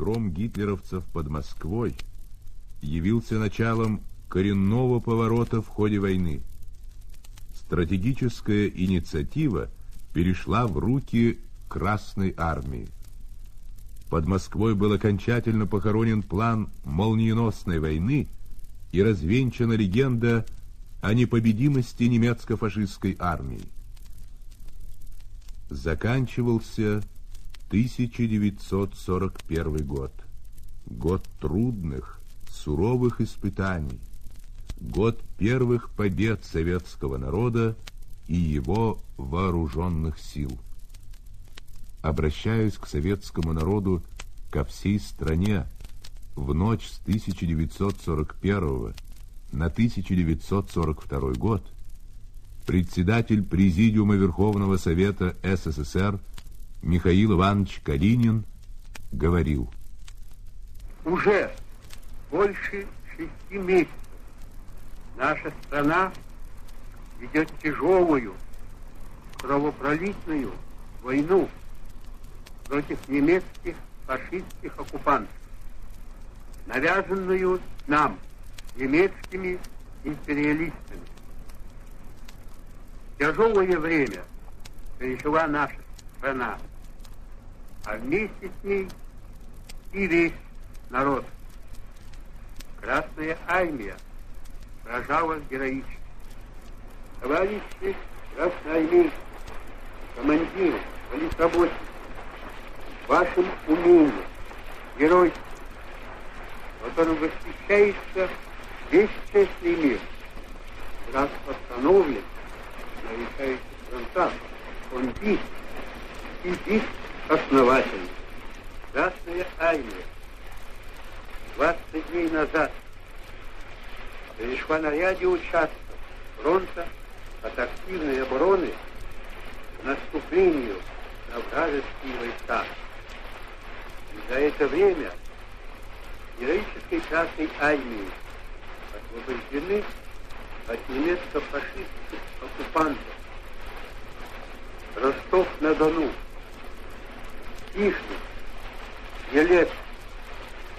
разгром гитлеровцев под Москвой явился началом коренного поворота в ходе войны. Стратегическая инициатива перешла в руки Красной армии. Под Москвой был окончательно похоронен план молниеносной войны и развенчана легенда о непобедимости немецко-фашистской армии. Заканчивался 1941 год. Год трудных, суровых испытаний. Год первых побед советского народа и его вооруженных сил. Обращаюсь к советскому народу, ко всей стране, в ночь с 1941 на 1942 год председатель Президиума Верховного Совета СССР Михаил Иванович Калинин говорил. Уже больше шести месяцев наша страна ведет тяжелую, кровопролитную войну против немецких фашистских оккупантов, навязанную нам, немецкими империалистами. Тяжелое время пережила наша страна, а вместе с ней и весь народ. Красная армия сражалась героически. Товарищи красноармейцы, командиры, политработники, вашим умением, геройством, которым восхищается весь честный мир, раз постановлен на решающих фронтах, он бит и бит основательно. Красная армия 20 дней назад перешла на ряде участков фронта от активной обороны к наступлению на вражеские войска. И за это время героической Красной армии освобождены от немецко-фашистских оккупантов. Ростов-на-Дону, Тишин, Елец,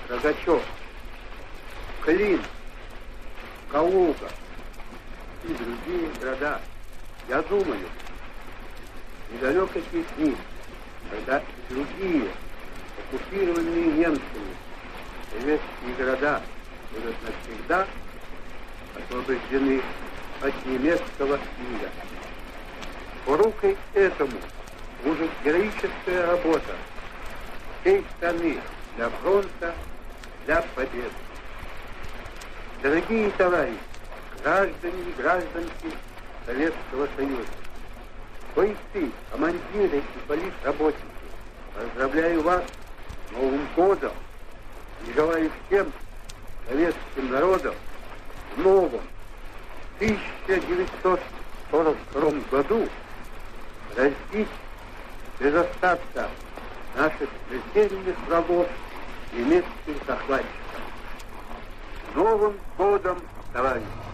Рогачев, Клин, Калуга и другие города. Я думаю, недалек эти дни, когда и другие оккупированные немцами советские города будут навсегда освобождены от немецкого мира. Порукой этому будет героическая работа всей страны для фронта, для победы. Дорогие товарищи, граждане и гражданки Советского Союза, бойцы, командиры и политработники, поздравляю вас с Новым годом и желаю всем советским народам в новом 1942 году разить без остатка наших смертельных врагов немецких захватчиков. Новым годом, товарищи!